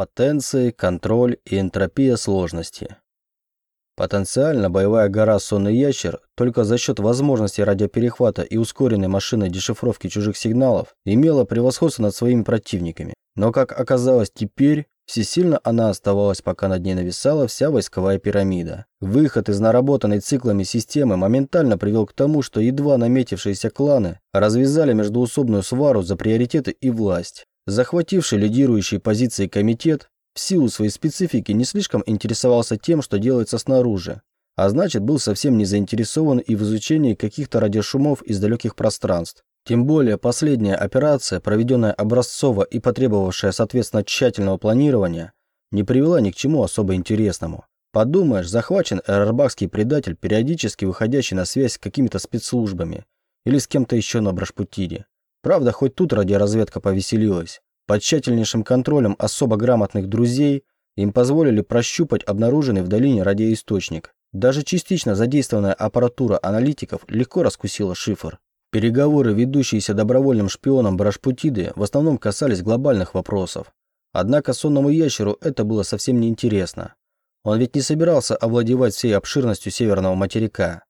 Потенции, контроль и энтропия сложности. Потенциально боевая гора «Сонный ящер» только за счет возможности радиоперехвата и ускоренной машины дешифровки чужих сигналов имела превосходство над своими противниками. Но, как оказалось теперь, всесильно она оставалась, пока над ней нависала вся войсковая пирамида. Выход из наработанной циклами системы моментально привел к тому, что едва наметившиеся кланы развязали междуусобную свару за приоритеты и власть. Захвативший лидирующие позиции комитет в силу своей специфики не слишком интересовался тем, что делается снаружи, а значит был совсем не заинтересован и в изучении каких-то радиошумов из далеких пространств. Тем более последняя операция, проведенная образцово и потребовавшая соответственно тщательного планирования, не привела ни к чему особо интересному. Подумаешь, захвачен эрарбахский предатель, периодически выходящий на связь с какими-то спецслужбами или с кем-то еще на Брашпутире. Правда, хоть тут радиоразведка повеселилась. Под тщательнейшим контролем особо грамотных друзей им позволили прощупать обнаруженный в долине радиоисточник. Даже частично задействованная аппаратура аналитиков легко раскусила шифр. Переговоры, ведущиеся добровольным шпионом Брашпутиды, в основном касались глобальных вопросов. Однако сонному ящеру это было совсем неинтересно. Он ведь не собирался овладевать всей обширностью северного материка.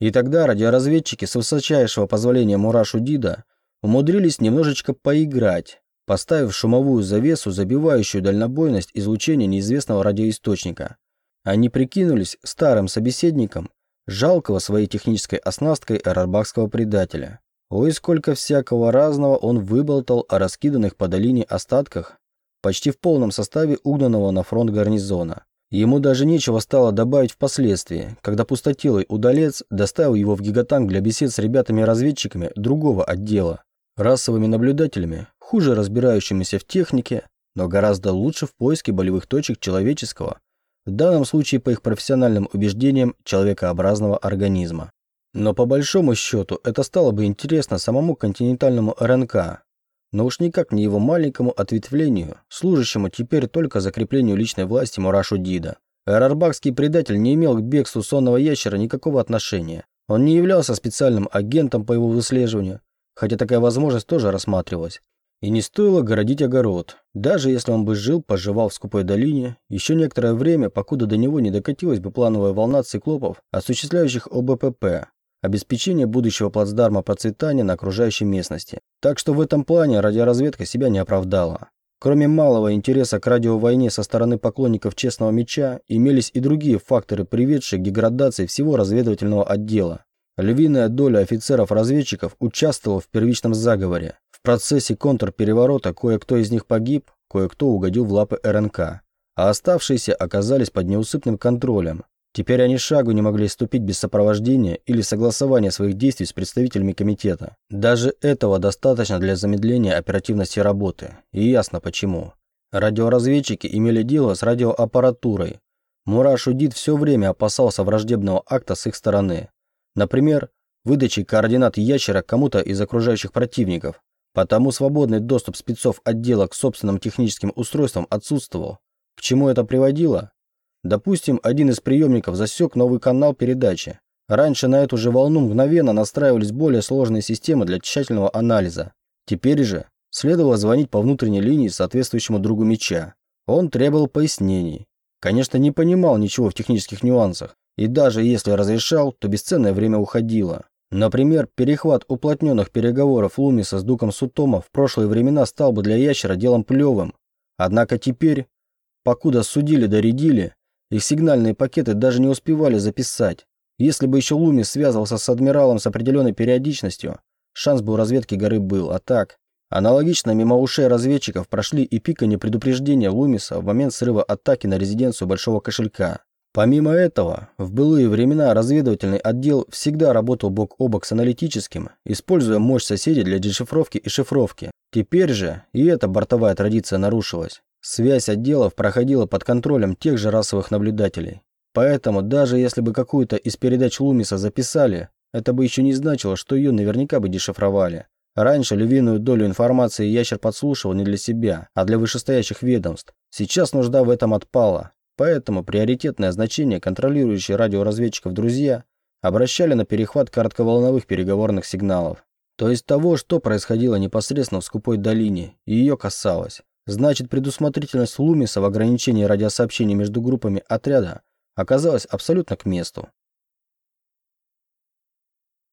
И тогда радиоразведчики с высочайшего позволения Мурашу Дида умудрились немножечко поиграть, поставив шумовую завесу, забивающую дальнобойность излучения неизвестного радиоисточника. Они прикинулись старым собеседником жалкого своей технической оснасткой арарбахского предателя. Ой, сколько всякого разного он выболтал о раскиданных по долине остатках почти в полном составе угнанного на фронт гарнизона. Ему даже нечего стало добавить впоследствии, когда пустотелый удалец доставил его в гигатанк для бесед с ребятами-разведчиками другого отдела расовыми наблюдателями, хуже разбирающимися в технике, но гораздо лучше в поиске болевых точек человеческого, в данном случае по их профессиональным убеждениям человекообразного организма. Но по большому счету это стало бы интересно самому континентальному РНК, но уж никак не его маленькому ответвлению, служащему теперь только закреплению личной власти Мурашу Дида. Эрарбакский предатель не имел к бегству сонного ящера никакого отношения. Он не являлся специальным агентом по его выслеживанию, хотя такая возможность тоже рассматривалась. И не стоило городить огород. Даже если он бы жил, поживал в скупой долине, еще некоторое время, покуда до него не докатилась бы плановая волна циклопов, осуществляющих ОБПП, обеспечение будущего плацдарма процветания на окружающей местности. Так что в этом плане радиоразведка себя не оправдала. Кроме малого интереса к радиовойне со стороны поклонников честного меча, имелись и другие факторы, приведшие к деградации всего разведывательного отдела. Львиная доля офицеров-разведчиков участвовала в первичном заговоре. В процессе контрпереворота кое-кто из них погиб, кое-кто угодил в лапы РНК, а оставшиеся оказались под неусыпным контролем. Теперь они шагу не могли ступить без сопровождения или согласования своих действий с представителями комитета. Даже этого достаточно для замедления оперативности работы. И ясно почему. Радиоразведчики имели дело с радиоаппаратурой. Мураш Удит все время опасался враждебного акта с их стороны. Например, выдачи координат ящера кому-то из окружающих противников. Потому свободный доступ спецов отдела к собственным техническим устройствам отсутствовал. К чему это приводило? Допустим, один из приемников засек новый канал передачи. Раньше на эту же волну мгновенно настраивались более сложные системы для тщательного анализа. Теперь же следовало звонить по внутренней линии соответствующему другу меча. Он требовал пояснений. Конечно, не понимал ничего в технических нюансах, и даже если разрешал, то бесценное время уходило. Например, перехват уплотненных переговоров Лумиса с Дуком Сутома в прошлые времена стал бы для ящера делом плевым. Однако теперь, покуда судили доредили, их сигнальные пакеты даже не успевали записать. Если бы еще Лумис связывался с адмиралом с определенной периодичностью, шанс бы у разведки горы был, а так... Аналогично мимо ушей разведчиков прошли и пиканье предупреждения Лумиса в момент срыва атаки на резиденцию Большого Кошелька. Помимо этого, в былые времена разведывательный отдел всегда работал бок о бок с аналитическим, используя мощь соседей для дешифровки и шифровки. Теперь же и эта бортовая традиция нарушилась. Связь отделов проходила под контролем тех же расовых наблюдателей. Поэтому даже если бы какую-то из передач Лумиса записали, это бы еще не значило, что ее наверняка бы дешифровали. Раньше львиную долю информации ящер подслушивал не для себя, а для вышестоящих ведомств. Сейчас нужда в этом отпала. Поэтому приоритетное значение контролирующие радиоразведчиков друзья обращали на перехват коротковолновых переговорных сигналов. То есть того, что происходило непосредственно в скупой долине и ее касалось. Значит, предусмотрительность Лумиса в ограничении радиосообщений между группами отряда оказалась абсолютно к месту.